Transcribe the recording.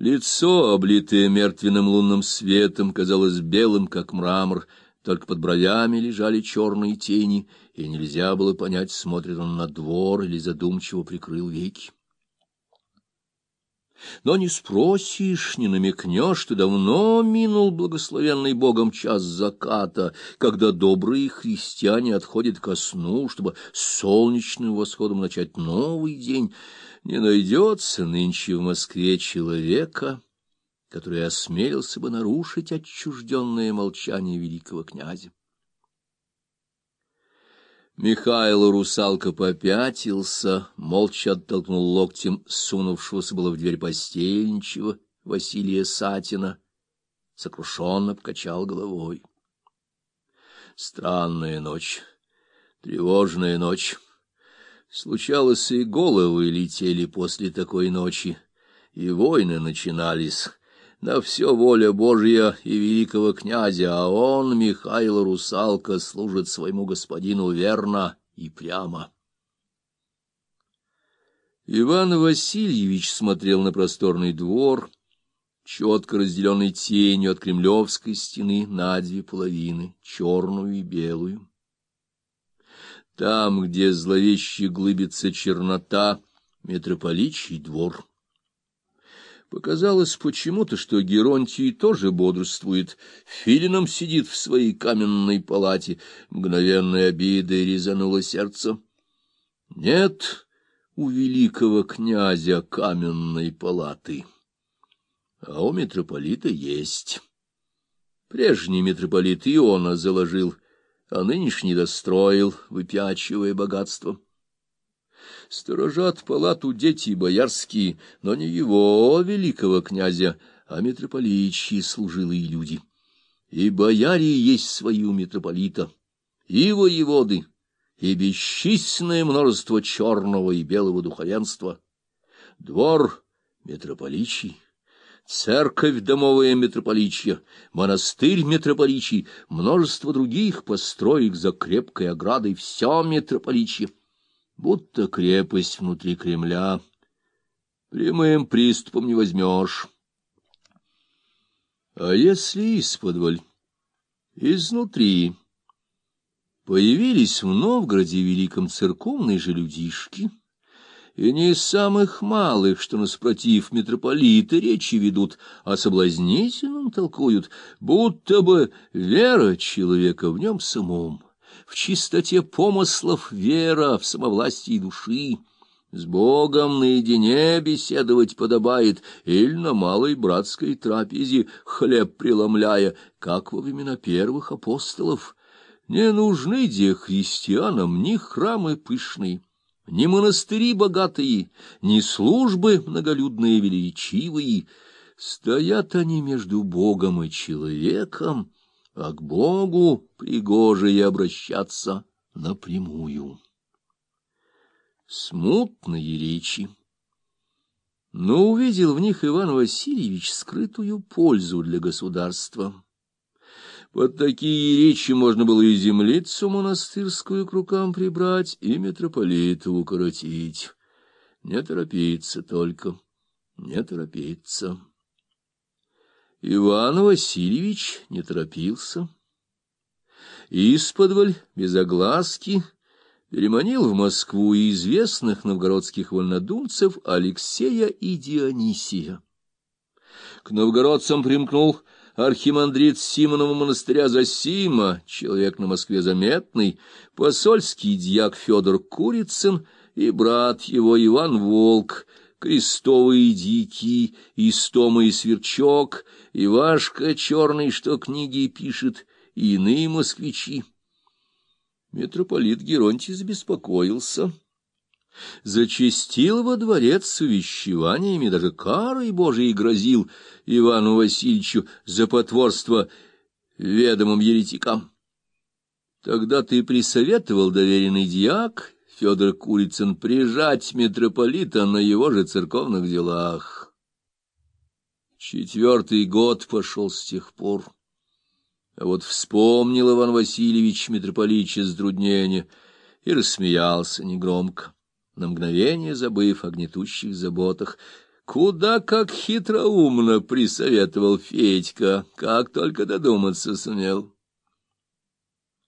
Лицо, облитое мертвенным лунным светом, казалось белым, как мрамор, только под бровями лежали черные тени, и нельзя было понять, смотрит он на двор или задумчиво прикрыл веки. Но не спросишь, не намекнешь, что давно минул благословенный Богом час заката, когда добрые христиане отходят ко сну, чтобы с солнечным восходом начать новый день. Не найдется нынче в Москве человека, который осмелился бы нарушить отчужденное молчание великого князя. Михаил русалка попятился, молча оттолкнул локтем сунувшегося было в дверь постельничего Василия Сатина, сокрушенно покачал головой. Странная ночь, тревожная ночь. Случалось, и головы летели после такой ночи, и войны начинались, на все воля Божья и великого князя, а он, Михаил Русалка, служит своему господину верно и прямо. Иван Васильевич смотрел на просторный двор, четко разделенный тенью от кремлевской стены на две половины, черную и белую. Там, где зловеще глыбится чернота, митрополичий двор — Показалось почему-то, что Геронтий тоже бодрствует, филином сидит в своей каменной палате. Мгновенной обидой резануло сердце. Нет у великого князя каменной палаты, а у митрополита есть. Прежний митрополит Иона заложил, а нынешний достроил, выпячивая богатство. Сторожат палату дети боярские, но не его, великого князя, а митрополичьи служилые люди. И бояре есть свои у митрополита, и воеводы, и бесчисленное множество черного и белого духовенства. Двор митрополичий, церковь домовая митрополичья, монастырь митрополичий, множество других построек за крепкой оградой, все митрополичье будто крепость внутри Кремля. Прямым приступом не возьмешь. А если исподволь, изнутри, появились в Новгороде великом церковные же людишки, и не из самых малых, что наспротив митрополита речи ведут, а соблазнительным толкуют, будто бы вера человека в нем самом в чистоте помыслов вера, в самовластии души. С Богом наедине беседовать подобает, или на малой братской трапезе, хлеб преломляя, как во времена первых апостолов. Не нужны де христианам ни храмы пышные, ни монастыри богатые, ни службы многолюдные величивые. Стоят они между Богом и человеком, а к Богу пригоже и обращаться напрямую. Смутные речи. Но увидел в них Иван Васильевич скрытую пользу для государства. Под такие речи можно было и землицу монастырскую к рукам прибрать, и митрополита укоротить. Не торопиться только, не торопиться. Иван Васильевич не торопился. Исподволь, без огласки, переманил в Москву известных новгородских вольнодумцев Алексея и Дионисия. К новгородцам примкнул архимандрит Симонова монастыря Засима, человек на Москве заметный, посольский дьяк Федор Курицын и брат его Иван Волк — крестовые дикий, истома и сверчок, Ивашка черный, что книги пишет, и иные москвичи. Митрополит Геронтий забеспокоился. Зачастил во дворец с увещеваниями, даже карой Божией грозил Ивану Васильевичу за потворство ведомым еретикам. Тогда ты присоветовал доверенный диак Федор Курицын прижать митрополита на его же церковных делах. Четвертый год пошел с тех пор. А вот вспомнил Иван Васильевич митрополича затруднение и рассмеялся негромко, на мгновение забыв о гнетущих заботах, Куда как хитроумно присоветовал Федька, как только додуматься сумел.